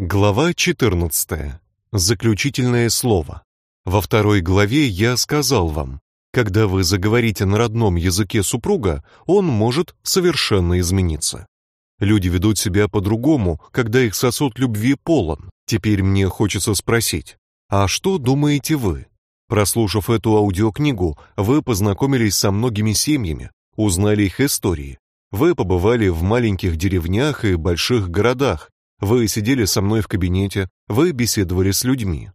Глава 14. Заключительное слово. Во второй главе я сказал вам, когда вы заговорите на родном языке супруга, он может совершенно измениться. Люди ведут себя по-другому, когда их сосуд любви полон. Теперь мне хочется спросить: а что думаете вы? Прослушав эту аудиокнигу, вы познакомились со многими семьями, узнали их истории. Вы побывали в маленьких деревнях и больших городах, вы сидели со мной в кабинете, вы беседовали с людьми.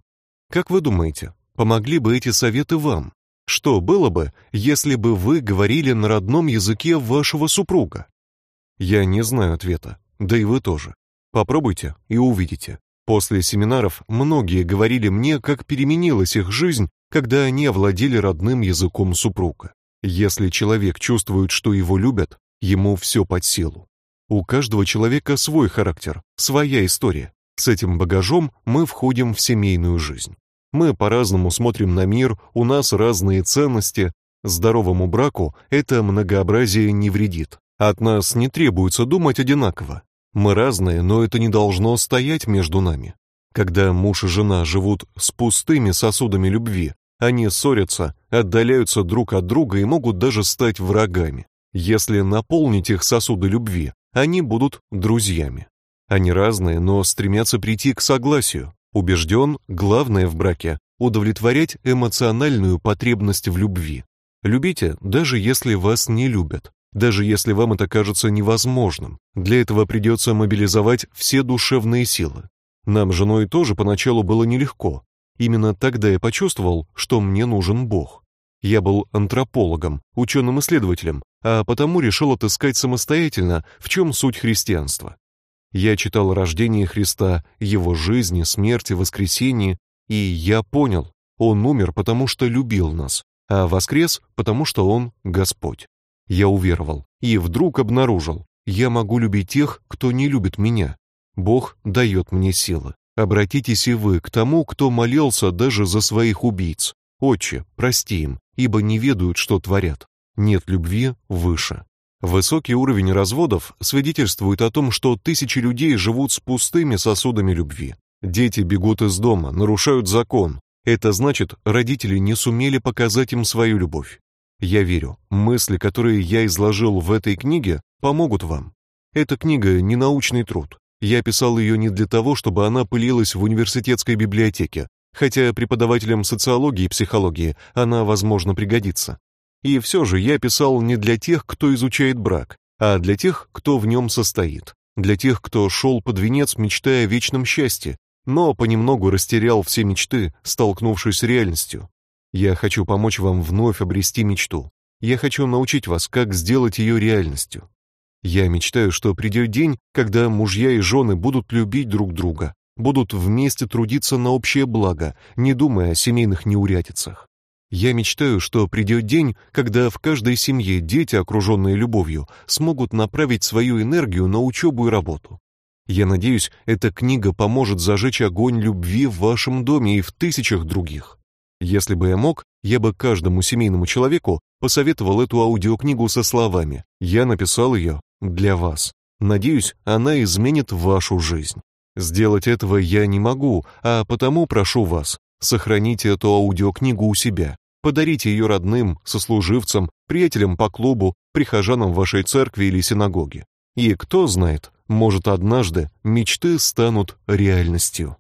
Как вы думаете, помогли бы эти советы вам? Что было бы, если бы вы говорили на родном языке вашего супруга? Я не знаю ответа, да и вы тоже. Попробуйте и увидите. После семинаров многие говорили мне, как переменилась их жизнь, когда они овладели родным языком супруга. Если человек чувствует, что его любят, ему все под силу. У каждого человека свой характер, своя история. С этим багажом мы входим в семейную жизнь. Мы по-разному смотрим на мир, у нас разные ценности. Здоровому браку это многообразие не вредит. От нас не требуется думать одинаково. Мы разные, но это не должно стоять между нами. Когда муж и жена живут с пустыми сосудами любви, они ссорятся, отдаляются друг от друга и могут даже стать врагами. Если наполнить их сосуды любви, они будут друзьями. Они разные, но стремятся прийти к согласию. Убежден, главное в браке удовлетворять эмоциональную потребность в любви. Любите, даже если вас не любят, даже если вам это кажется невозможным. Для этого придется мобилизовать все душевные силы. Нам с женой тоже поначалу было нелегко. Именно тогда я почувствовал, что мне нужен Бог. Я был антропологом, ученым-исследователем, а потому решил отыскать самостоятельно, в чем суть христианства. Я читал о рождении Христа, его жизни, смерти, воскресении, и я понял, он умер, потому что любил нас, а воскрес, потому что он Господь. Я уверовал и вдруг обнаружил, я могу любить тех, кто не любит меня. Бог дает мне силы. Обратитесь и вы к тому, кто молился даже за своих убийц. Отче, прости им, ибо не ведают, что творят нет любви выше. Высокий уровень разводов свидетельствует о том, что тысячи людей живут с пустыми сосудами любви. Дети бегут из дома, нарушают закон. Это значит, родители не сумели показать им свою любовь. Я верю, мысли, которые я изложил в этой книге, помогут вам. Эта книга не научный труд. Я писал ее не для того, чтобы она пылилась в университетской библиотеке, хотя преподавателям социологии и психологии она, возможно, пригодится. И все же я писал не для тех, кто изучает брак, а для тех, кто в нем состоит, для тех, кто шел под венец, мечтая о вечном счастье, но понемногу растерял все мечты, столкнувшись с реальностью. Я хочу помочь вам вновь обрести мечту. Я хочу научить вас, как сделать ее реальностью. Я мечтаю, что придет день, когда мужья и жены будут любить друг друга, будут вместе трудиться на общее благо, не думая о семейных неурядицах. Я мечтаю, что придет день, когда в каждой семье дети, окруженные любовью, смогут направить свою энергию на учебу и работу. Я надеюсь, эта книга поможет зажечь огонь любви в вашем доме и в тысячах других. Если бы я мог, я бы каждому семейному человеку посоветовал эту аудиокнигу со словами: "Я написал ее для вас. Надеюсь, она изменит вашу жизнь". Сделать этого я не могу, а потому прошу вас, сохраните эту аудиокнигу у себя. Подарите ее родным, сослуживцам, приятелям по клубу, прихожанам вашей церкви или синагоги. И кто знает, может однажды мечты станут реальностью.